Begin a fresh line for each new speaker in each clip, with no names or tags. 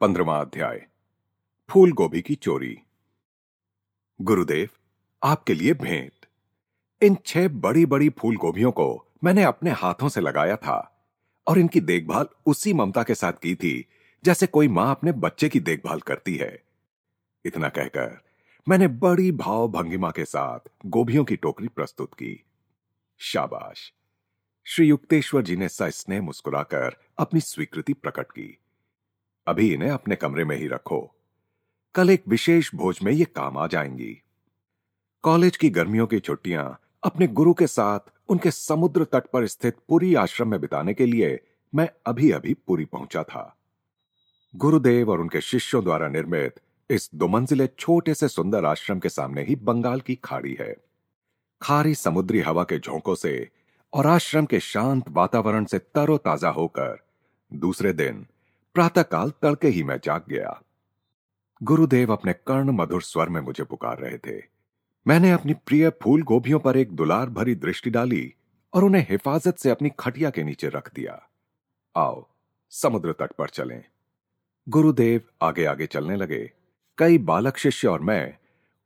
पंद्रवा अध्याय, फूल गोभी की चोरी। गुरुदेव, आपके लिए भेंट। इन छह बड़ी बड़ी फूल गोभियों को मैंने अपने हाथों से लगाया था और इनकी देखभाल उसी ममता के साथ की थी जैसे कोई माँ अपने बच्चे की देखभाल करती है। इतना कहकर मैंने बड़ी भाव भंगिमा के साथ गोभियों की टोकरी प्रस्तुत की। शाबाश। श्री युक्तेश्वर जी ने सस्नेह मुस्कुराकर अपनी स्वीकृति प्रकट की। अभी इन्हें अपने कमरे में ही रखो। कल एक विशेष भोज में ये काम आ जाएँगी। कॉलेज की गर्मियों की छुट्टियाँ अपने गुरु के साथ उनके समुद्र तट पर स्थित पुरी आश्रम में बिताने के लिए मैं अभी अभी पुरी पहुँचा था। गुरुदेव और उनके शिष्यों द्वारा निर्मित इस दो मंजिले छोटे से सुंदर आश्रम के सामने ही बंगाल की खाड़ी है। खारी समुद्री हवा के झोंकों से और आश्रम के शांत वातावरण से तरोताजा होकर दूसरे दिन प्रातःकाल तड़के ही मैं जाग गया। गुरुदेव अपने कर्ण मधुर स्वर में मुझे पुकार रहे थे। मैंने अपनी प्रिय फूल गोभियों पर एक दुलार भरी दृष्टि डाली और उन्हें हिफाजत से अपनी खटिया के नीचे रख दिया। आओ, समुद्र तट पर चलें। गुरुदेव आगे आगे चलने लगे। कई बालक शिष्य और मैं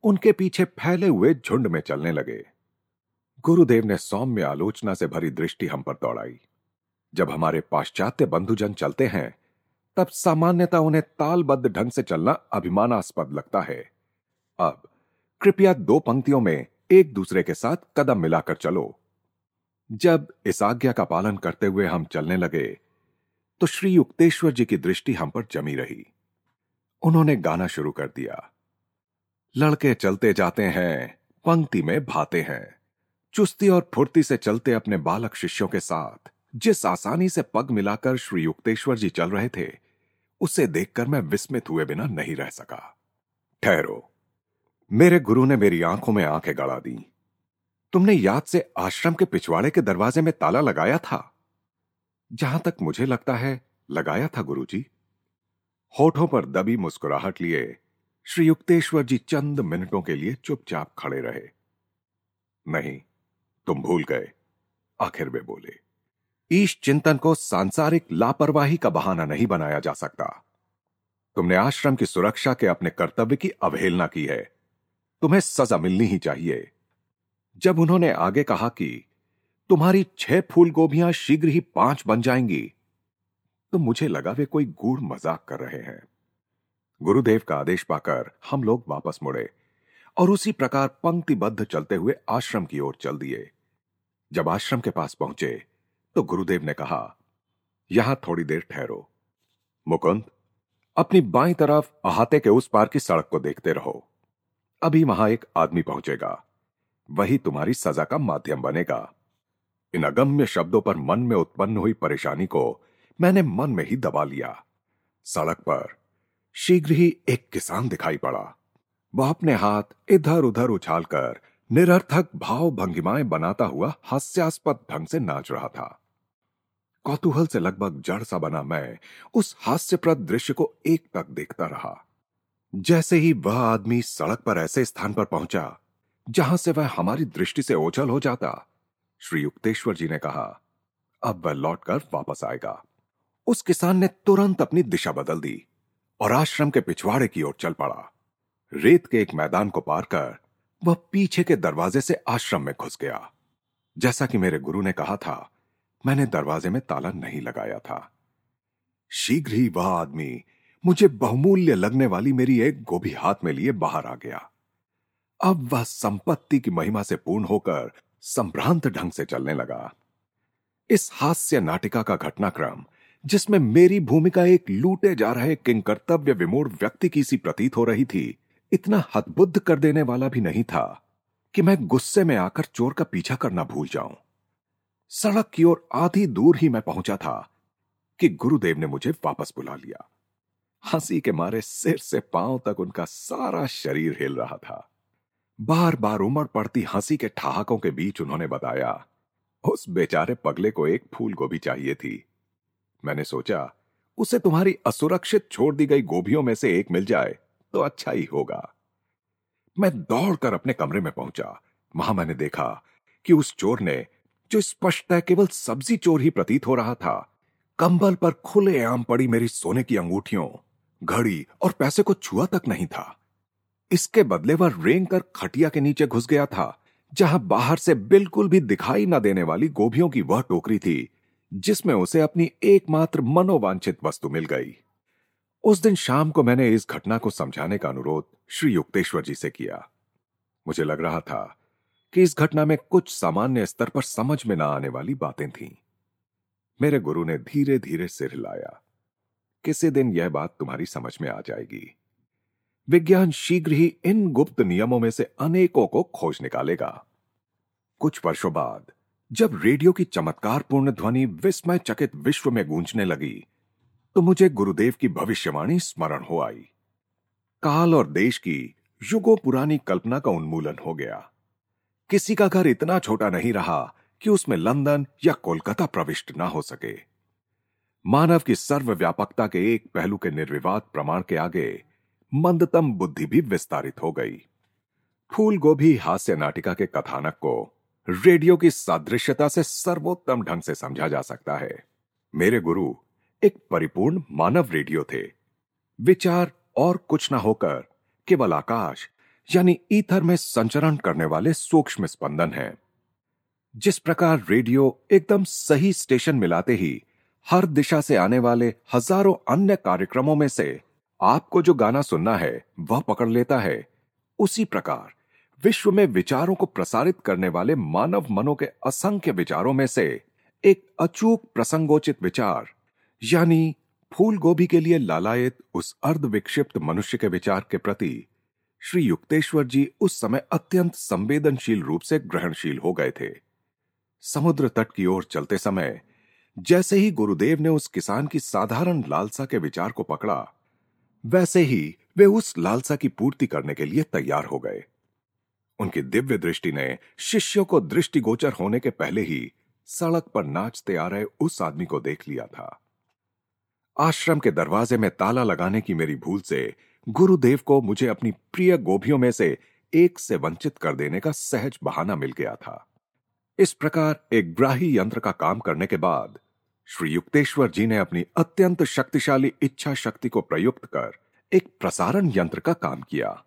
उनके पीछे फैले हुए झुंड में चलने लगे। गुरुदेव ने सौम्य आलोचना से भरी दृष्टि हम पर दौड़ाई। जब हमारे पाश्चात्य बंधुजन चलते हैं तब सामान्यता उन्हें तालबद्ध ढंग से चलना अभिमानास्पद लगता है। अब, कृपया दो पंक्तियों में एक दूसरे के साथ कदम मिलाकर चलो। जब इस आज्ञा का पालन करते हुए हम चलने लगे तो श्री युक्तेश्वर जी की दृष्टि हम पर जमी रही। उन्होंने गाना शुरू कर दिया। लड़के चलते जाते हैं, पंक्ति में भाते हैं। चुस्ती और फुर्ती से चलते अपने बालक शिष्यों के साथ, जिस आसानी से पग मिलाकर श्री युक्तेश्वर जी चल रहे थे उसे देखकर मैं विस्मित हुए बिना नहीं रह सका। ठहरो। मेरे गुरु ने मेरी आँखों में आँखें गड़ा दी। तुमने याद से आश्रम के पिछवाड़े के दरवाजे में ताला लगाया था? जहाँ तक मुझे लगता है, लगाया था गुरुजी। होठों पर दबी मुस्कुराहट लिए श्री युक्तेश्वर जी चंद मिनटों के लिए चुपचाप खड़े रहे। नहीं, तुम भूल गए, आखिर वे बोले। ईश चिंतन को सांसारिक लापरवाही का बहाना नहीं बनाया जा सकता। तुमने आश्रम की सुरक्षा के अपने कर्तव्य की अवहेलना की है। तुम्हें सजा मिलनी ही चाहिए। जब उन्होंने आगे कहा कि तुम्हारी छह फूल गोभियाँ शीघ्र ही पाँच बन जाएँगी तो मुझे लगा वे कोई गूढ़ मज़ाक कर रहे हैं। गुरुदेव का आदेश पाकर हम लोग वापस मुड़े और उसी प्रकार पंक्तिबद्ध चलते हुए आश्रम की ओर चल दिए। जब आश्रम के पास पहुँचे तो गुरुदेव ने कहा, यहाँ थोड़ी देर ठहरो। मुकुंद, अपनी बाई तरफ़ अहाते के उस पार की सड़क को देखते रहो। अभी वहाँ एक आदमी पहुंचेगा। वही तुम्हारी सजा का माध्यम बनेगा। इन अगम्य शब्दों पर मन में उत्पन्न हुई परेशानी को मैंने मन में ही दबा लिया। सड़क पर शीघ्र ही एक किसान दिखाई पड़ा। वह अपने हाथ इधर उधर उछालकर निरर्थक भाव भंगिमाएँ बनाता हुआ हास्यास्पद ढंग से नाच रहा था। कौतूहल से लगभग जड़ सा बना मैं उस हास्यप्रद दृश्य को एक तक देखता रहा। जैसे ही वह आदमी सड़क पर ऐसे स्थान पर पहुँचा, जहाँ से वह हमारी दृष्टि से ओझल हो जाता, श्री युक्तेश्वर जी ने कहा, अब वह लौटकर वापस आएगा। उस किसान ने तुरंत अपनी दिशा बदल दी और आश्रम के पिछवाड़े की ओर चल पड़ा। रेत के एक मैदान को पार कर वह पीछे के दरवाजे से आश्रम में घुस गया। जैसा कि मेरे गुरु ने कहा था मैंने दरवाजे में ताला नहीं लगाया था। शीघ्र ही वह आदमी मुझे बहुमूल्य लगने वाली मेरी एक गोभी हाथ में लिए बाहर आ गया। अब वह संपत्ति की महिमा से पूर्ण होकर संभ्रांत ढंग से चलने लगा। इस हास्य नाटिका का घटनाक्रम, जिसमें मेरी भूमिका एक लूटे जा रहे किंग कर्तव्य विमूढ़ व्यक्ति की सी प्रतीत हो रही थी, इतना हतबुद्ध कर देने वाला भी नहीं था कि मैं गुस्से में आकर चोर का पीछा करना भूल जाऊँ। सड़क की ओर आधी दूर ही मैं पहुँचा था कि गुरुदेव ने मुझे वापस बुला लिया। हँसी के मारे सिर से पाँव तक उनका सारा शरीर हिल रहा था। बार बार उमड़ पड़ती हँसी के ठहाकों के बीच उन्होंने बताया, उस बेचारे पगले को एक फूल गोभी चाहिए थी। मैंने सोचा, उसे तुम्हारी असुरक्षित छोड़ दी गई गोभियों में से एक मिल जाए तो अच्छा ही होगा। मैं दौड़कर अपने कमरे में पहुँचा। वहाँ मैंने देखा कि उस चोर ने जो स्पष्ट केवल सब्ज़ी चोर ही प्रतीत हो रहा था। कंबल पर खुले आम पड़ी मेरी सोने की अंगूठियों, घड़ी और पैसे को छुआ तक नहीं था। इसके बदले वह रेंग कर खटिया के नीचे घुस गया था, जहाँ बाहर से बिल्कुल भी दिखाई न देने वाली गोभियों की वह टोकरी थी, जिसमें उसे अपनी एकमात्र मनोवांछित वस्तु मिल गई। उस दिन शाम को मैंने इस घटना को समझाने का अनुरोध श्री युक्तेश्वर जी से किया। मुझे लग रहा था कि इस घटना में कुछ सामान्य स्तर पर समझ में ना आने वाली बातें थीं। मेरे गुरु ने धीरे धीरे सिर हिलाया। किसी दिन यह बात तुम्हारी समझ में आ जाएगी। विज्ञान शीघ्र ही इन गुप्त नियमों में से अनेकों को खोज निकालेगा। कुछ वर्षों बाद, जब रेडियो की चमत्कारपूर्ण ध्वनि विस्मय चकित विश्व में गूंजने लगी तो मुझे गुरुदेव की भविष्यवाणी स्मरण हो आई। काल और देश की युगों पुरानी कल्पना का उन्मूलन हो गया। किसी का घर इतना छोटा नहीं रहा कि उसमें लंदन या कोलकाता प्रविष्ट ना हो सके। मानव की सर्वव्यापकता के एक पहलू के निर्विवाद प्रमाण के आगे मंदतम बुद्धि भी विस्तारित हो गई। फूल गोभी हास्य नाटिका के कथानक को रेडियो की सादृश्यता से सर्वोत्तम ढंग से समझा जा सकता है। मेरे गुरु, एक परिपूर्ण मानव रेडियो थे। विचार और कुछ ना होकर केवल आकाश यानी ईथर में संचरण करने वाले सूक्ष्म स्पंदन हैं। जिस प्रकार रेडियो एकदम सही स्टेशन मिलाते ही हर दिशा से आने वाले हज़ारों अन्य कार्यक्रमों में से आपको जो गाना सुनना है, वह पकड़ लेता है। उसी प्रकार विश्व में विचारों को प्रसारित करने वाले मानव मनों के असंख्य विचारों में से एक अचूक प्रसंगोचित विचार, यानी फूल गोभी के लिए लालायत उस अर्ध विक्षिप्त मनुष्य के विचार के प्रति श्री युक्तेश्वर जी उस समय अत्यंत संवेदनशील रूप से ग्रहणशील हो गए थे। समुद्र तट की ओर चलते समय, जैसे ही गुरुदेव ने उस किसान की साधारण लालसा के विचार को पकड़ा, वैसे ही वे उस लालसा की पूर्ति करने के लिए तैयार हो गए। उनकी दिव्य दृष्टि ने शिष्यों को दृष्टिगोचर होने के पहले ही सड़क पर नाचते आ रहे उस आदमी को देख लिया था। आश्रम के दरवाजे में ताला लगाने की मेरी भूल से गुरुदेव को मुझे अपनी प्रिय गोभियों में से एक से वंचित कर देने का सहज बहाना मिल गया था। इस प्रकार एक ग्राही यंत्र का काम करने के बाद, श्री युक्तेश्वर जी ने अपनी अत्यंत शक्तिशाली इच्छा शक्ति को प्रयुक्त कर एक प्रसारण यंत्र का काम किया।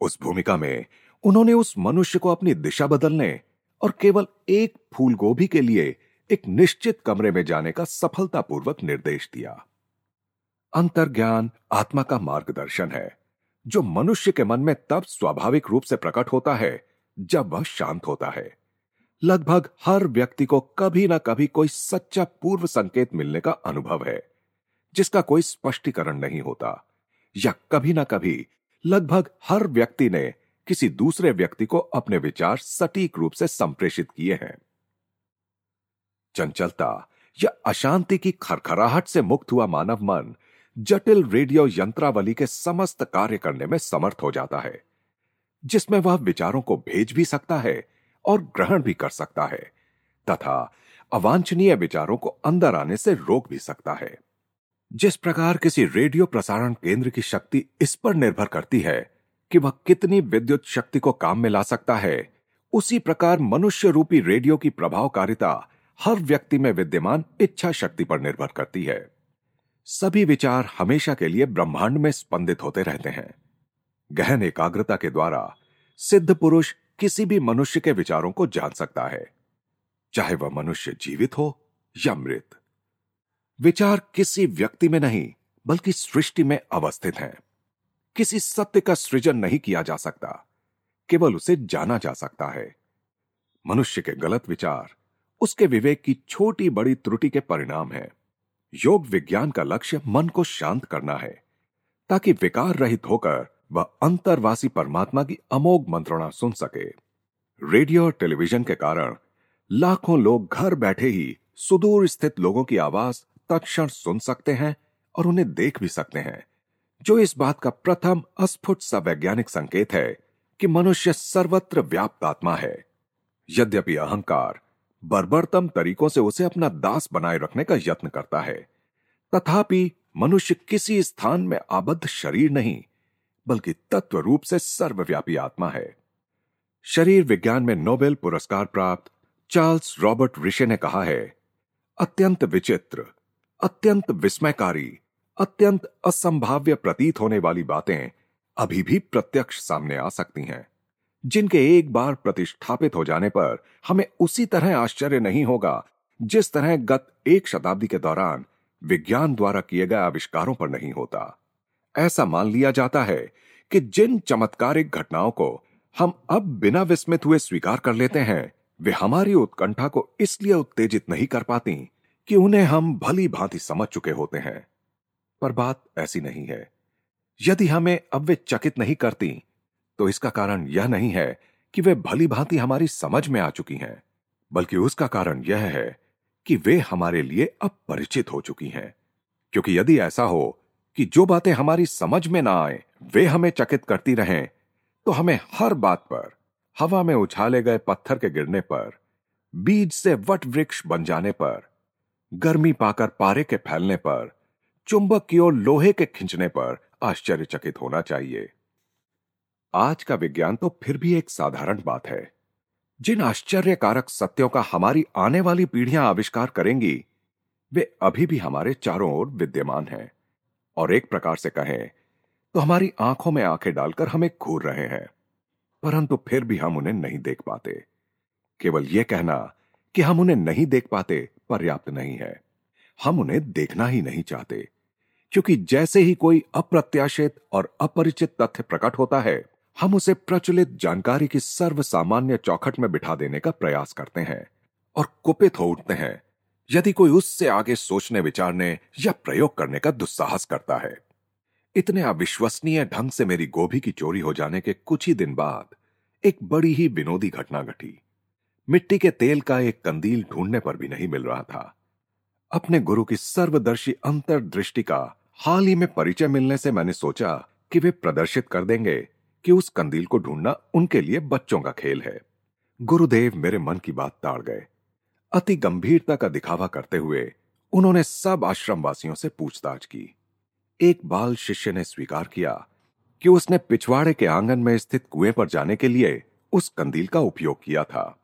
उस भूमिका में उन्होंने उस मनुष्य को अपनी दिशा बदलने और केवल एक फूल गोभी के लिए एक निश्चित कमरे में जाने का सफलतापूर्वक निर्देश दिया। अंतर्ज्ञान आत्मा का मार्गदर्शन है, जो मनुष्य के मन में तब स्वाभाविक रूप से प्रकट होता है, जब वह शांत होता है। लगभग हर व्यक्ति को कभी ना कभी कोई सच्चा पूर्व संकेत मिलने का अनुभव है, जिसका कोई स्पष्टीकरण नहीं होता, या कभी ना कभी लगभग हर व्यक्ति ने किसी दूसरे व्यक्ति को अपने विचार सटीक रूप से संप्रेषित किए हैं। चंचलता या अशांति की खरखराहट से मुक्त हुआ मानव मन जटिल रेडियो यंत्रावली के समस्त कार्य करने में समर्थ हो जाता है, जिसमें वह विचारों को भेज भी सकता है और ग्रहण भी कर सकता है, तथा अवांछनीय विचारों को अंदर आने से रोक भी सकता है। जिस प्रकार किसी रेडियो प्रसारण केंद्र की शक्ति इस पर निर्भर करती है कि वह कितनी विद्युत शक्ति को काम में ला सकता है, उसी प्रकार मनुष्य रूपी रेडियो की प्रभावकारिता हर व्यक्ति में विद्यमान इच्छा शक्ति पर निर्भर करती है। सभी विचार हमेशा के लिए ब्रह्मांड में स्पंदित होते रहते हैं। गहन एकाग्रता के द्वारा सिद्ध पुरुष किसी भी मनुष्य के विचारों को जान सकता है, चाहे वह मनुष्य जीवित हो या मृत। विचार किसी व्यक्ति में नहीं, बल्कि सृष्टि में अवस्थित हैं। किसी सत्य का सृजन नहीं किया जा सकता, केवल उसे जाना जा सकता है। मनुष्य के गलत विचार, उसके विवेक की छोटी बड़ी त्रुटि के परिणाम है। योग विज्ञान का लक्ष्य मन को शांत करना है, ताकि विकार रहित होकर वह अंतरवासी परमात्मा की अमोघ मंत्रणा सुन सके। रेडियो और टेलीविज़न के कारण लाखों लोग घर बैठे ही सुदूर स्थित लोगों की आवाज़ तत्क्षण सुन सकते हैं और उन्हें देख भी सकते हैं, जो इस बात का प्रथम अस्फुट सा वैज्ञानिक संकेत है कि मनुष्य सर्वत्र व्याप्त आत्मा है। यद्यपि अहंकार बर्बरतम तरीकों से उसे अपना दास बनाए रखने का यत्न करता है। तथापि, मनुष्य किसी स्थान में आबद्ध शरीर नहीं, बल्कि तत्व रूप से सर्वव्यापी आत्मा है। शरीर विज्ञान में नोबेल पुरस्कार प्राप्त चार्ल्स रॉबर्ट ऋषि ने कहा है, अत्यंत विचित्र, अत्यंत विस्मयकारी, अत्यंत असंभाव्य प्रतीत होने वाली बातें अभी भी प्रत्यक्ष सामने आ सकती हैं। जिनके एक बार प्रतिष्ठापित हो जाने पर हमें उसी तरह आश्चर्य नहीं होगा, जिस तरह गत एक शताब्दी के दौरान विज्ञान द्वारा किए गए आविष्कारों पर नहीं होता। ऐसा मान लिया जाता है कि जिन चमत्कारिक घटनाओं को हम अब बिना विस्मित हुए स्वीकार कर लेते हैं, वे हमारी उत्कंठा को इसलिए उत्तेजित नहीं कर पाती कि उन्हें हम भली भांति समझ चुके होते हैं। पर बात ऐसी नहीं है। यदि हमें अब वे चकित नहीं करती तो इसका कारण यह नहीं है कि वे भली भांति हमारी समझ में आ चुकी हैं, बल्कि उसका कारण यह है कि वे हमारे लिए अब परिचित हो चुकी हैं। क्योंकि यदि ऐसा हो कि जो बातें हमारी समझ में ना आए, वे हमें चकित करती रहें तो हमें हर बात पर, हवा में उछाले गए पत्थर के गिरने पर, बीज से वट वृक्ष बन जाने पर, गर्मी पाकर पारे के फैलने पर, चुंबक की ओर लोहे के खिंचने पर आश्चर्यचकित होना चाहिए। आज का विज्ञान तो फिर भी एक साधारण बात है। जिन आश्चर्यकारक सत्यों का हमारी आने वाली पीढ़ियाँ आविष्कार करेंगी, वे अभी भी हमारे चारों ओर विद्यमान हैं और एक प्रकार से कहें तो हमारी आँखों में आँखें डालकर हमें घूर रहे हैं, परंतु फिर भी हम उन्हें नहीं देख पाते। केवल यह कहना कि हम उन्हें नहीं देख पाते पर्याप्त नहीं है। हम उन्हें देखना ही नहीं चाहते, क्योंकि जैसे ही कोई अप्रत्याशित और अपरिचित तथ्य प्रकट होता है हम उसे प्रचलित जानकारी की सर्व सामान्य चौखट में बिठा देने का प्रयास करते हैं और कुपित हो उठते हैं, यदि कोई उससे आगे सोचने, विचारने या प्रयोग करने का दुस्साहस करता है। इतने अविश्वसनीय ढंग से मेरी गोभी की चोरी हो जाने के कुछ ही दिन बाद एक बड़ी ही विनोदी घटना घटी। मिट्टी के तेल का एक कंदील ढूँढने पर भी नहीं मिल रहा था। अपने गुरु की सर्वदर्शी अंतर्दृष्टि का हाल ही में परिचय मिलने से मैंने सोचा कि वे प्रदर्शित कर देंगे कि उस कंदील को ढूंढना उनके लिए बच्चों का खेल है। गुरुदेव मेरे मन की बात ताड़ गए। अति गंभीरता का दिखावा करते हुए उन्होंने सब आश्रम वासियों से पूछताछ की। एक बाल शिष्य ने स्वीकार किया कि उसने पिछवाड़े के आँगन में स्थित कुएँ पर जाने के लिए उस कंदील का उपयोग किया था।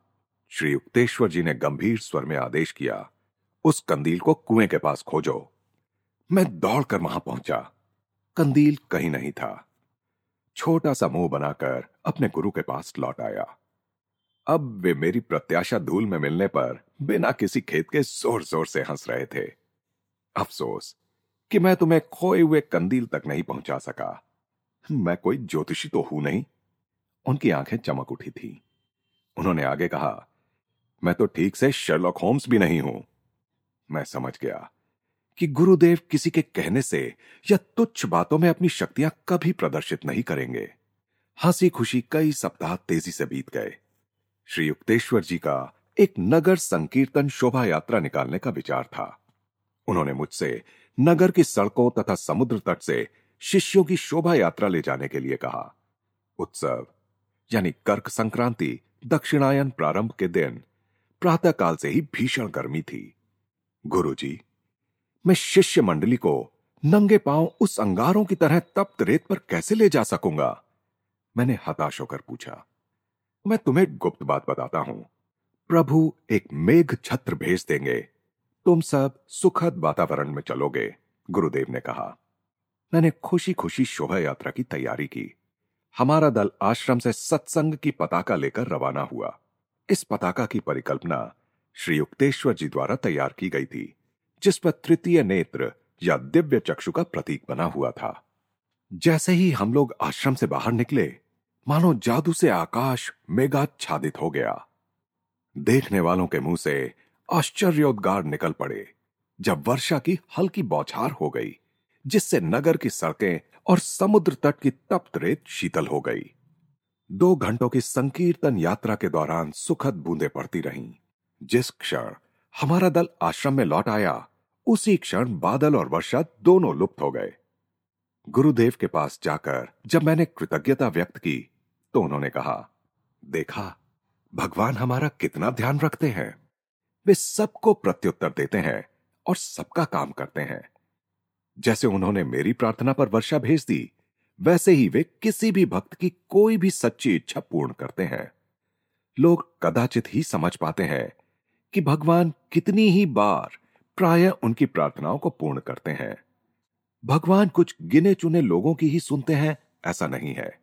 श्री युक्तेश्वर जी ने गंभीर स्वर में आदेश किया, उस कंदील को कुएँ के पास खोजो। मैं दौड़कर वहाँ पहुँचा। कंदील कहीं नहीं था। छोटा सा मुँह बनाकर अपने गुरु के पास लौट आया। अब वे मेरी प्रत्याशा धूल में मिलने पर बिना किसी खेत के ज़ोर ज़ोर से हंस रहे थे। अफसोस कि मैं तुम्हें खोए हुए कंदील तक नहीं पहुँचा सका। मैं कोई ज्योतिषी तो हूँ नहीं। उनकी आँखें चमक उठी थी। उन्होंने आगे कहा, मैं तो ठीक से शर्लॉक होम्स भी नहीं हूँ। मैं समझ गया कि गुरुदेव किसी के कहने से या तुच्छ बातों में अपनी शक्तियाँ कभी प्रदर्शित नहीं करेंगे। हँसी खुशी कई सप्ताह तेज़ी से बीत गए। श्री युक्तेश्वर जी का एक नगर संकीर्तन शोभा यात्रा निकालने का विचार था। उन्होंने मुझसे नगर की सड़कों तथा समुद्र तट से शिष्यों की शोभा यात्रा ले जाने के लिए कहा। उत्सव, यानी कर्क संक्रांति, दक्षिणायन प्रारंभ के दिन, प्रातःकाल से ही भीषण गर्मी थी। गुरुजी मैं शिष्य मंडली को नंगे पाँव उस अंगारों की तरह तप्त रेत पर कैसे ले जा सकूँगा? मैंने हताश होकर पूछा। मैं तुम्हें गुप्त बात बताता हूँ। प्रभु एक मेघ छत्र भेज देंगे। तुम सब सुखद वातावरण में चलोगे, गुरुदेव ने कहा। मैंने खुशी खुशी शोभा यात्रा की तैयारी की। हमारा दल आश्रम से सत्संग की पताका लेकर रवाना हुआ। इस पताका की परिकल्पना श्री युक्तेश्वर जी द्वारा तैयार की गई थी। जिस पर तृतीय नेत्र या दिव्य चक्षु का प्रतीक बना हुआ था। जैसे ही हम लोग आश्रम से बाहर निकले, मानो जादू से आकाश मेघाच्छादित हो गया। देखने वालों के मुँह से आश्चर्योद्गार निकल पड़े, जब वर्षा की हल्की बौछार हो गई, जिससे नगर की सड़कें और समुद्र तट की तप्त रेत शीतल हो गई। दो घंटों की संकीर्तन यात्रा के दौरान सुखद बूंदे पड़ती रहीं। जिस क्षण हमारा दल आश्रम में लौट आया उसी क्षण बादल और वर्षा दोनों लुप्त हो गए। गुरुदेव के पास जाकर जब मैंने कृतज्ञता व्यक्त की तो उन्होंने कहा, देखा, भगवान हमारा कितना ध्यान रखते हैं। वे सबको प्रत्युत्तर देते हैं और सबका काम करते हैं। जैसे उन्होंने मेरी प्रार्थना पर वर्षा भेज दी, वैसे ही वे किसी भी भक्त की कोई भी सच्ची इच्छा पूर्ण करते हैं। लोग कदाचित ही समझ पाते हैं कि भगवान कितनी ही बार प्राय उनकी प्रार्थनाओं को पूर्ण करते हैं। भगवान कुछ गिने चुने लोगों की ही सुनते हैं, ऐसा नहीं है।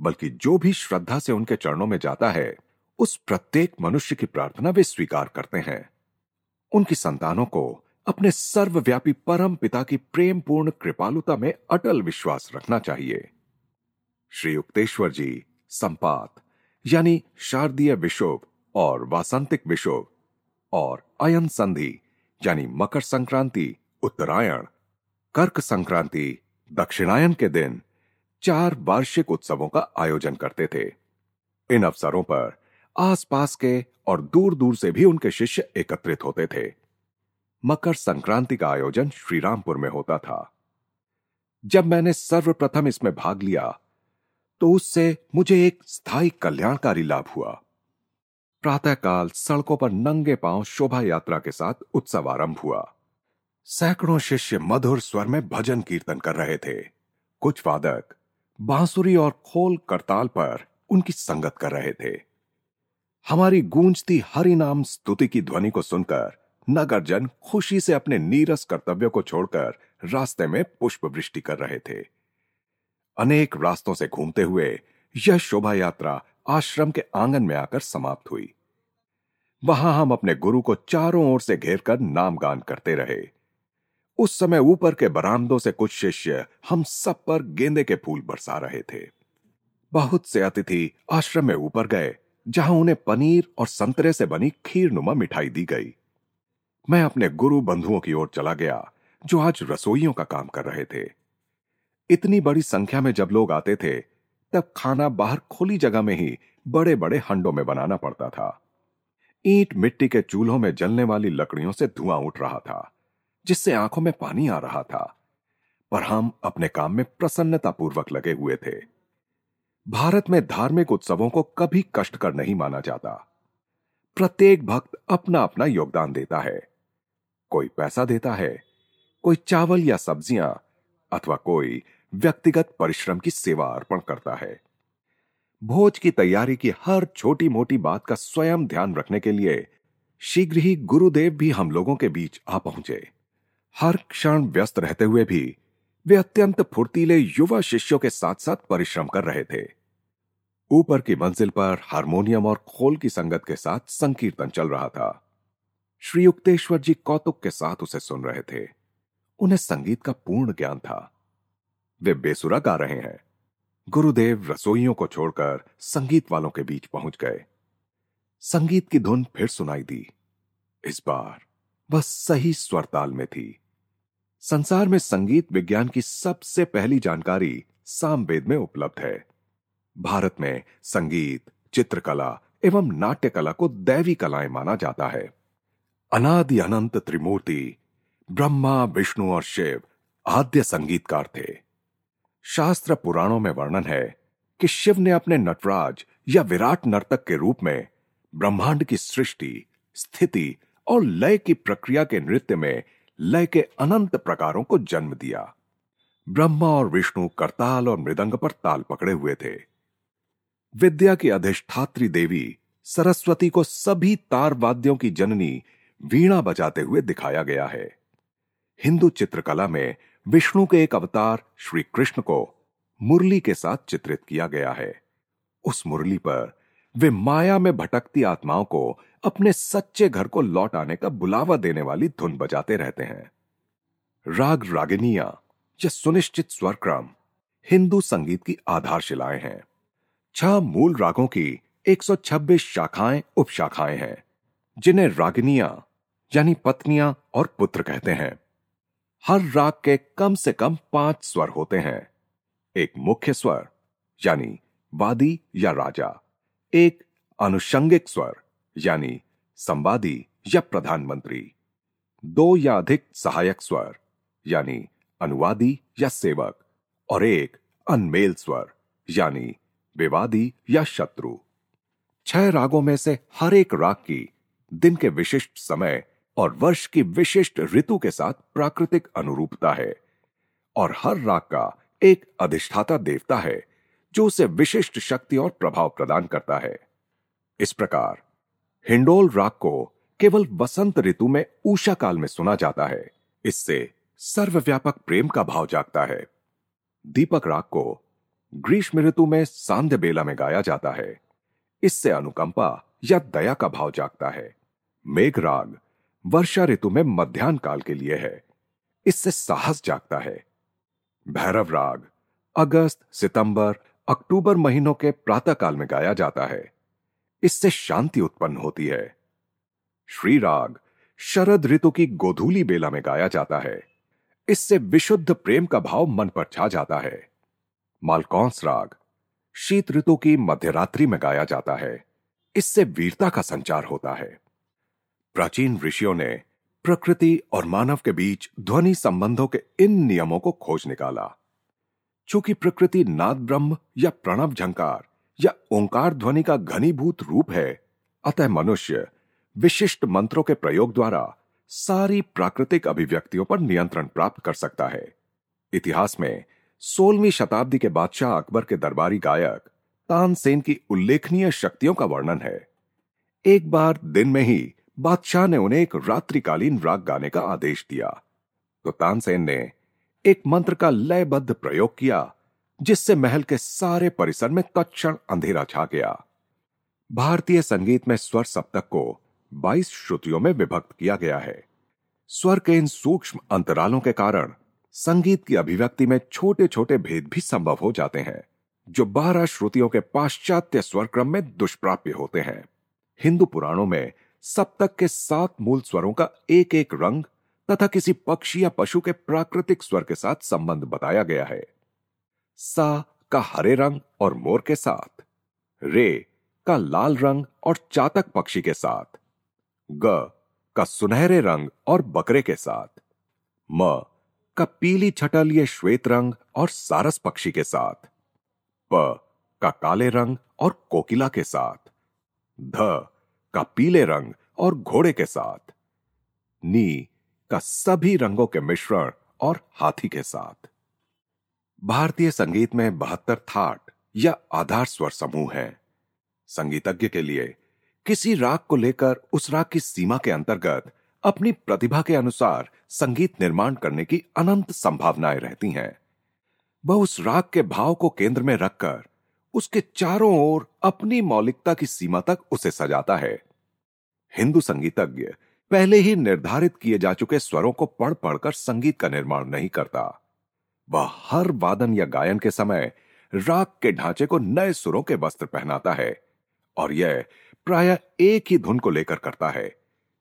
बल्कि जो भी श्रद्धा से उनके चरणों में जाता है, उस प्रत्येक मनुष्य की प्रार्थना वे स्वीकार करते हैं। उनकी संतानों को अपने सर्वव्यापी परम पिता की प्रेम पूर्ण कृपालुता में अटल विश्वास रखना चाहिए। श्री युक्तेश्वर जी, संपात, यानी शारदीय विशोभ और वासंतिक विशोभ और अयन संधि यानी मकर संक्रांति, उत्तरायण, कर्क संक्रांति, दक्षिणायन के दिन चार वार्षिक उत्सवों का आयोजन करते थे। इन अवसरों पर आसपास के और दूर दूर से भी उनके शिष्य एकत्रित होते थे। मकर संक्रांति का आयोजन श्रीरामपुर में होता था। जब मैंने सर्वप्रथम इसमें भाग लिया तो उससे मुझे एक स्थायी कल्याणकारी लाभ हुआ। प्रातःकाल सड़कों पर नंगे पाँव शोभा यात्रा के साथ उत्सव आरंभ हुआ। सैकड़ों शिष्य मधुर स्वर में भजन कीर्तन कर रहे थे। कुछ वादक बांसुरी और खोल करताल पर उनकी संगत कर रहे थे। हमारी गूंजती हरिनाम स्तुति की ध्वनि को सुनकर नगरजन खुशी से अपने नीरस कर्तव्यों को छोड़कर रास्ते में पुष्प वृष्टि कर रहे थे। अनेक रास्तों से घूमते हुए यह शोभा यात्रा आश्रम के आँगन में आकर समाप्त हुई। वहाँ हम अपने गुरु को चारों ओर से घेर कर नाम गान करते रहे। उस समय ऊपर के बरामदों से कुछ शिष्य हम सब पर गेंदे के फूल बरसा रहे थे। बहुत से अतिथि आश्रम में ऊपर गए, जहाँ उन्हें पनीर और संतरे से बनी खीर नुमा मिठाई दी गई। मैं अपने गुरु बंधुओं की ओर चला गया, जो आज रसोइयों का काम कर रहे थे। इतनी बड़ी संख्या में जब लोग आते थे तब खाना बाहर खुली जगह में ही बड़े बड़े हंडों में बनाना पड़ता था। ईंट मिट्टी के चूल्हों में जलने वाली लकड़ियों से धुआँ उठ रहा था, जिससे आँखों में पानी आ रहा था। पर हम अपने काम में प्रसन्नतापूर्वक लगे हुए थे। भारत में धार्मिक उत्सवों को कभी कष्टकर नहीं माना जाता। प्रत्येक भक्त अपना अपना योगदान देता है। कोई पैसा देता है, कोई चावल या सब्ज़ियाँ अथवा कोई व्यक्तिगत परिश्रम की सेवा अर्पण करता है। भोज की तैयारी की हर छोटी मोटी बात का स्वयं ध्यान रखने के लिए शीघ्र ही गुरुदेव भी हम लोगों के बीच आ पहुँचे। हर क्षण व्यस्त रहते हुए भी वे अत्यंत फुर्तीले युवा शिष्यों के साथ साथ परिश्रम कर रहे थे। ऊपर की मंजिल पर हारमोनियम और खोल की संगत के साथ संकीर्तन चल रहा था। श्री युक्तेश्वर जी कौतुक के साथ उसे सुन रहे थे। उन्हें संगीत का पूर्ण ज्ञान था। वे बेसुरा गा रहे हैं। गुरुदेव रसोइयों को छोड़कर संगीत वालों के बीच पहुँच गए। संगीत की धुन फिर सुनाई दी। इस बार वह सही स्वरताल में थी। संसार में संगीत विज्ञान की सबसे पहली जानकारी सामवेद में उपलब्ध है। भारत में संगीत, चित्रकला एवं नाट्य कला को दैवी कलाएँ माना जाता है। अनादि अनंत त्रिमूर्ति ब्रह्मा, विष्णु और शिव आद्य संगीतकार थे। शास्त्र पुराणों में वर्णन है कि शिव ने अपने नटराज या विराट नर्तक के रूप में ब्रह्मांड की सृष्टि, स्थिति और लय की प्रक्रिया के नृत्य में लय के अनंत प्रकारों को जन्म दिया। ब्रह्मा और विष्णु करताल और मृदंग पर ताल पकड़े हुए थे। विद्या की अधिष्ठात्री देवी सरस्वती को सभी तार वाद्यों की जननी वीणा बजाते हुए दिखाया गया है। हिंदू चित्रकला में विष्णु के एक अवतार श्री कृष्ण को मुरली के साथ चित्रित किया गया है। उस मुरली पर वे माया में भटकती आत्माओं को अपने सच्चे घर को लौट आने का बुलावा देने वाली धुन बजाते रहते हैं। राग रागिनिया, या सुनिश्चित स्वर क्रम हिंदू संगीत की आधारशिलाएँ हैं। छह मूल रागों की 126 शाखाएँ, उपशाखाएँ हैं, जिन्हें रागिनिया, यानी पत्नियाँ और पुत्र कहते हैं। हर राग के कम से कम पाँच स्वर होते हैं। एक मुख्य स्वर, यानी वादी या राजा। एक अनुषंगिक स्वर, यानी संवादी या प्रधानमंत्री। दो या अधिक सहायक स्वर, यानी अनुवादी या सेवक। और एक अनमेल स्वर, यानी विवादी या शत्रु। छह रागों में से हर एक राग की दिन के विशिष्ट समय और वर्ष की विशिष्ट ऋतु के साथ प्राकृतिक अनुरूपता है। और हर राग का एक अधिष्ठाता देवता है, जो उसे विशिष्ट शक्ति और प्रभाव प्रदान करता है। इस प्रकार, हिंडोल राग को केवल वसंत ऋतु में ऊषा काल में सुना जाता है। इससे सर्वव्यापक प्रेम का भाव जागता है। दीपक राग को ग्रीष्म ऋतु में सांध्य बेला में गाया जाता है। इससे अनुकंपा या दया का भाव जागता है। मेघ राग वर्षा ऋतु में मध्यान्ह काल के लिए है। इससे साहस जागता है। भैरव राग, अगस्त, सितंबर, अक्टूबर महीनों के प्रातः काल में गाया जाता है। इससे शांति उत्पन्न होती है। श्री राग, शरद ऋतु की गोधूली बेला में गाया जाता है। इससे विशुद्ध प्रेम का भाव मन पर छा जाता है। मालकौंस राग, शीत ऋतु की मध्यरात्रि में गाया जाता है। इससे वीरता का संचार होता है। प्राचीन ऋषियों ने प्रकृति और मानव के बीच ध्वनि संबंधों के इन नियमों को खोज निकाला। चूँकि प्रकृति नाद ब्रह्म या प्रणव झंकार या ओंकार ध्वनि का घनीभूत रूप है, अतः मनुष्य विशिष्ट मंत्रों के प्रयोग द्वारा सारी प्राकृतिक अभिव्यक्तियों पर नियंत्रण प्राप्त कर सकता है। इतिहास में सोलहवीं शताब्दी के बादशाह अकबर के दरबारी गायक तानसेन की उल्लेखनीय शक्तियों का वर्णन है। एक बार दिन में ही बादशाह ने उन्हें एक रात्रिकालीन राग गाने का आदेश दिया। तो तानसेन ने एक मंत्र का लयबद्ध प्रयोग किया, जिससे महल के सारे परिसर में तत्क्षण अंधेरा छा गया। भारतीय संगीत में स्वर सप्तक को 22 श्रुतियों में विभक्त किया गया है। स्वर के इन सूक्ष्म अंतरालों के कारण संगीत की अभिव्यक्ति में छोटे छोटे भेद भी संभव हो जाते हैं, जो बारह श्रुतियों के पाश्चात्य स्वर क्रम में दुष्प्राप्य होते हैं। हिंदू पुराणों में सप्तक के सात मूल स्वरों का एक एक रंग तथा किसी पक्षी या पशु के प्राकृतिक स्वर के साथ संबंध बताया गया है। सा का हरे रंग और मोर के साथ। रे का लाल रंग और चातक पक्षी के साथ। ग का सुनहरे रंग और बकरे के साथ। म का पीली छटल ये श्वेत रंग और सारस पक्षी के साथ। प का काले रंग और कोकिला के साथ। ध का पीले रंग और घोड़े के साथ। नी का सभी रंगों के मिश्रण और हाथी के साथ। भारतीय संगीत में बहत्तर थाट या आधार स्वर समूह हैं। संगीतज्ञ के लिए किसी राग को लेकर उस राग की सीमा के अंतर्गत अपनी प्रतिभा के अनुसार संगीत निर्माण करने की अनंत संभावनाएँ रहती हैं। वह उस राग के भाव को केंद्र में रखकर उसके चारों ओर अपनी मौलिकता की सीमा तक उसे सजाता है। हिंदू संगीतज्ञ पहले ही निर्धारित किए जा चुके स्वरों को पढ़ पढ़कर संगीत का निर्माण नहीं करता। वह हर वादन या गायन के समय राग के ढांचे को नए सुरों के वस्त्र पहनाता है और यह प्राय एक ही धुन को लेकर करता है,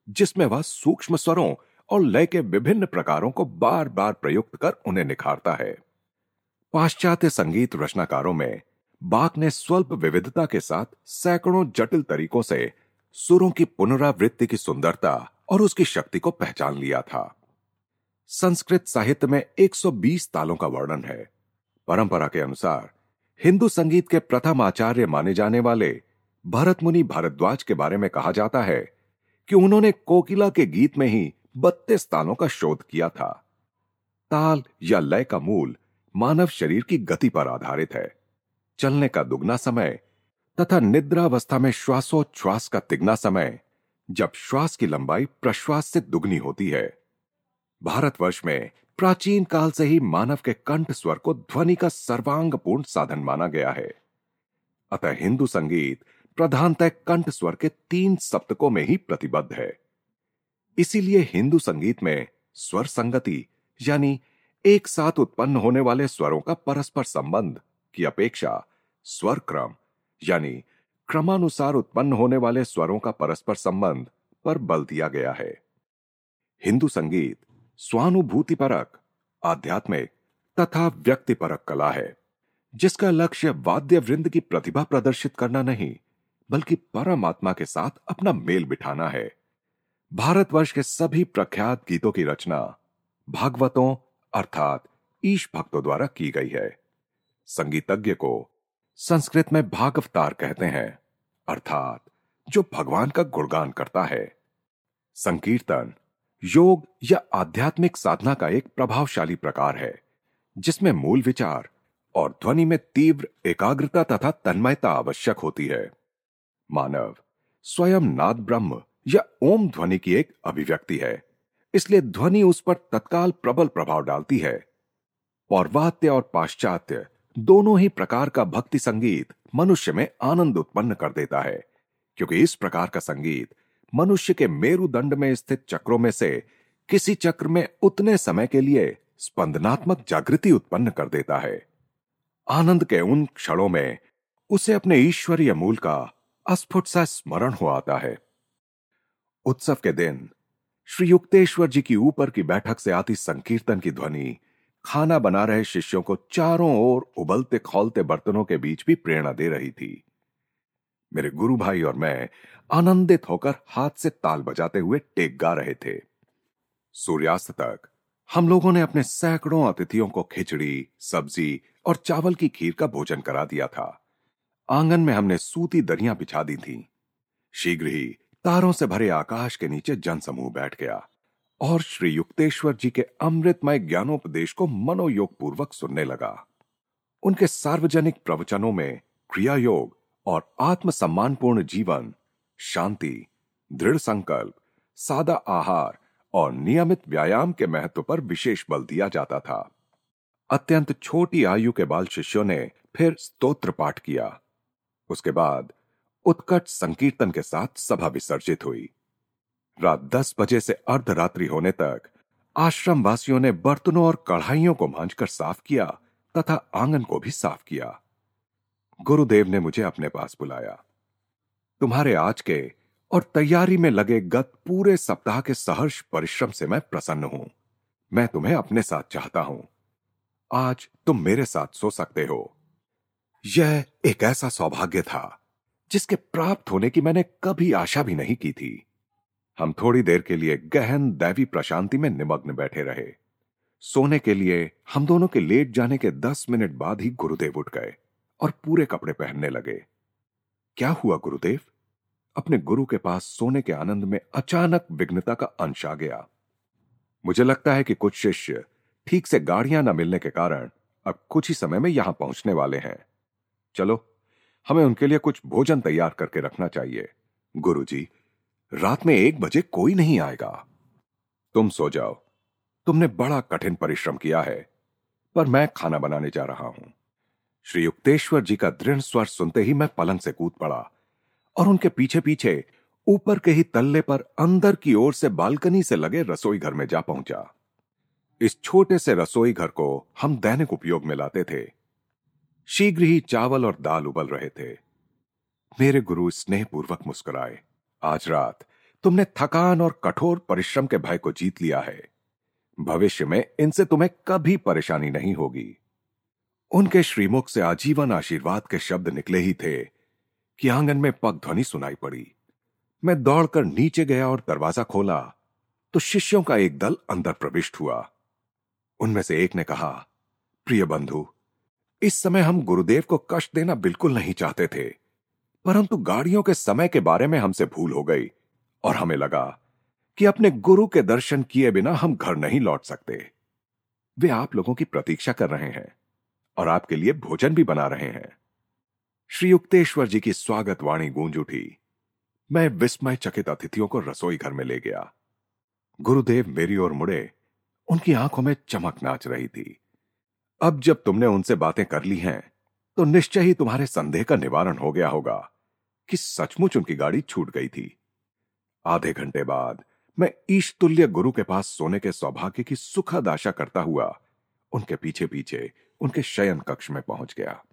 जिसमें वह सूक्ष्म स्वरों और लय के विभिन्न प्रकारों को बार बार प्रयुक्त कर उन्हें निखारता है। पाश्चात्य संगीत रचनाकारों में बाक ने स्वल्प विविधता के साथ सैकड़ों जटिल तरीकों से सुरों की पुनरावृत्ति की सुंदरता और उसकी शक्ति को पहचान लिया था। संस्कृत साहित्य में 120 तालों का वर्णन है। परंपरा के अनुसार हिंदू संगीत के प्रथम आचार्य माने जाने वाले भरत मुनि भारद्वाज के बारे में कहा जाता है कि उन्होंने कोकिला के गीत में ही बत्तीस तालों का शोध किया था। ताल या लय का मूल मानव शरीर की गति पर आधारित है। चलने का दुगना समय तथा निद्रावस्था में श्वासोच्छ्वास का तिगना समय, जब श्वास की लंबाई प्रश्वास से दुगनी होती है। भारतवर्ष में प्राचीन काल से ही मानव के कंठ स्वर को ध्वनि का सर्वांगपूर्ण साधन माना गया है। अतः हिंदू संगीत प्रधानतः कंठ स्वर के तीन सप्तकों में ही प्रतिबद्ध है। इसीलिए हिंदू संगीत में स्वर संगति, यानी एक साथ उत्पन्न होने वाले स्वरों का परस्पर संबंध की अपेक्षा स्वर क्रम यानी क्रमानुसार उत्पन्न होने वाले स्वरों का परस्पर संबंध पर बल दिया गया है। हिंदू संगीत स्वानुभूति परक आध्यात्मिक तथा व्यक्ति परक कला है, जिसका लक्ष्य वाद्य वृंद की प्रतिभा प्रदर्शित करना नहीं, बल्कि परमात्मा के साथ अपना मेल बिठाना है। भारतवर्ष के सभी प्रख्यात गीतों की रचना भागवतों अर्थात ईश भक्तों द्वारा की गई है। संगीतज्ञ को संस्कृत में भागवतार कहते हैं, अर्थात, जो भगवान का गुणगान करता है। संकीर्तन, योग या आध्यात्मिक साधना का एक प्रभावशाली प्रकार है, जिसमें मूल विचार और ध्वनि में तीव्र एकाग्रता तथा तन्मयता आवश्यक होती है। मानव, स्वयं नाद ब्रह्म या ओम ध्वनि की एक अभिव्यक्ति है, इसलिए ध्वनि उस पर तत्काल प्रबल प्रभाव डालती है। पौर्वात्य और पाश्चात्य दोनों ही प्रकार का भक्ति संगीत मनुष्य में आनंद उत्पन्न कर देता है। क्योंकि इस प्रकार का संगीत मनुष्य के मेरुदंड में स्थित चक्रों में से किसी चक्र में उतने समय के लिए स्पंदनात्मक जागृति उत्पन्न कर देता है। आनंद के उन क्षणों में उसे अपने ईश्वरीय मूल का अस्फुट सा स्मरण हो आता है। उत्सव के दिन श्री युक्तेश्वर जी की ऊपर की बैठक से आती संकीर्तन की ध्वनि खाना बना रहे शिष्यों को चारों ओर उबलते खोलते बर्तनों के बीच भी प्रेरणा दे रही थी। मेरे गुरु भाई और मैं आनंदित होकर हाथ से ताल बजाते हुए टेक गा रहे थे। सूर्यास्त तक हम लोगों ने अपने सैकड़ों अतिथियों को खिचड़ी, सब्ज़ी और चावल की खीर का भोजन करा दिया था। आँगन में हमने सूती दरियाँ बिछा दी थी। शीघ्र ही तारों से भरे आकाश के नीचे जनसमूह बैठ गया। और श्री युक्तेश्वर जी के अमृतमय ज्ञानोपदेश को मनोयोग पूर्वक सुनने लगा। उनके सार्वजनिक प्रवचनों में क्रिया योग और आत्मसम्मानपूर्ण जीवन, शांति, दृढ़ संकल्प, सादा आहार और नियमित व्यायाम के महत्व पर विशेष बल दिया जाता था। अत्यंत छोटी आयु के बाल शिष्यों ने फिर स्तोत्र पाठ किया। उसके बाद उत्कट संकीर्तन के साथ सभा विसर्जित हुई। रात दस बजे से अर्धरात्रि होने तक आश्रम वासियों ने बर्तनों और कढ़ाइयों को मांझकर साफ़ किया तथा आँगन को भी साफ़ किया। गुरुदेव ने मुझे अपने पास बुलाया। तुम्हारे आज के और तैयारी में लगे गत पूरे सप्ताह के सहर्ष परिश्रम से मैं प्रसन्न हूँ। मैं तुम्हें अपने साथ चाहता हूँ। आज तुम मेरे साथ सो सकते हो। यह एक ऐसा सौभाग्य था जिसके प्राप्त होने की मैंने कभी आशा भी नहीं की थी। हम थोड़ी देर के लिए गहन दैवी प्रशांति में निमग्न बैठे रहे। सोने के लिए हम दोनों के लेट जाने के दस मिनट बाद ही गुरुदेव उठ गए और पूरे कपड़े पहनने लगे। क्या हुआ गुरुदेव? अपने गुरु के पास सोने के आनंद में अचानक विघ्नता का अंश आ गया। मुझे लगता है कि कुछ शिष्य ठीक से गाड़ियाँ न मिलने के कारण अब कुछ ही समय में यहाँ पहुँचने वाले हैं। चलो हमें उनके लिए कुछ भोजन तैयार करके रखना चाहिए। गुरुजी, रात में एक बजे कोई नहीं आएगा। तुम सो जाओ। तुमने बड़ा कठिन परिश्रम किया है, पर मैं खाना बनाने जा रहा हूँ। श्री युक्तेश्वर जी का दृढ़ स्वर सुनते ही मैं पलंग से कूद पड़ा और उनके पीछे पीछे ऊपर के ही तल्ले पर अंदर की ओर से बालकनी से लगे रसोई घर में जा पहुँचा। इस छोटे से रसोई घर को हम दैनिक उपयोग में लाते थे। शीघ्र ही चावल और दाल उबल रहे थे। मेरे गुरु स्नेहपूर्वक मुस्कुराए। आज रात तुमने थकान और कठोर परिश्रम के भय को जीत लिया है। भविष्य में इनसे तुम्हें कभी परेशानी नहीं होगी। उनके श्रीमुख से आजीवन आशीर्वाद के शब्द निकले ही थे कि आँगन में पग ध्वनि सुनाई पड़ी। मैं दौड़कर नीचे गया और दरवाज़ा खोला तो शिष्यों का एक दल अंदर प्रविष्ट हुआ। उनमें से एक ने कहा, प्रिय बंधु, इस समय हम गुरुदेव को कष्ट देना बिल्कुल नहीं चाहते थे। परंतु गाड़ियों के समय के बारे में हमसे भूल हो गई और हमें लगा कि अपने गुरु के दर्शन किए बिना हम घर नहीं लौट सकते। वे आप लोगों की प्रतीक्षा कर रहे हैं और आपके लिए भोजन भी बना रहे हैं। श्री युक्तेश्वर जी की स्वागत वाणी गूंज उठी। मैं विस्मय चकित अतिथियों को रसोई घर में ले गया। गुरुदेव मेरी ओर मुड़े, उनकी आँखों में चमक नाच रही थी। अब जब तुमने उनसे बातें कर ली हैं तो निश्चय ही तुम्हारे संदेह का निवारण हो गया होगा। कि सचमुच उनकी गाड़ी छूट गई थी। आधे घंटे बाद मैं ईशतुल्य गुरु के पास सोने के सौभाग्य की सुखद आशा करता हुआ उनके पीछे पीछे उनके शयन कक्ष में पहुँच गया।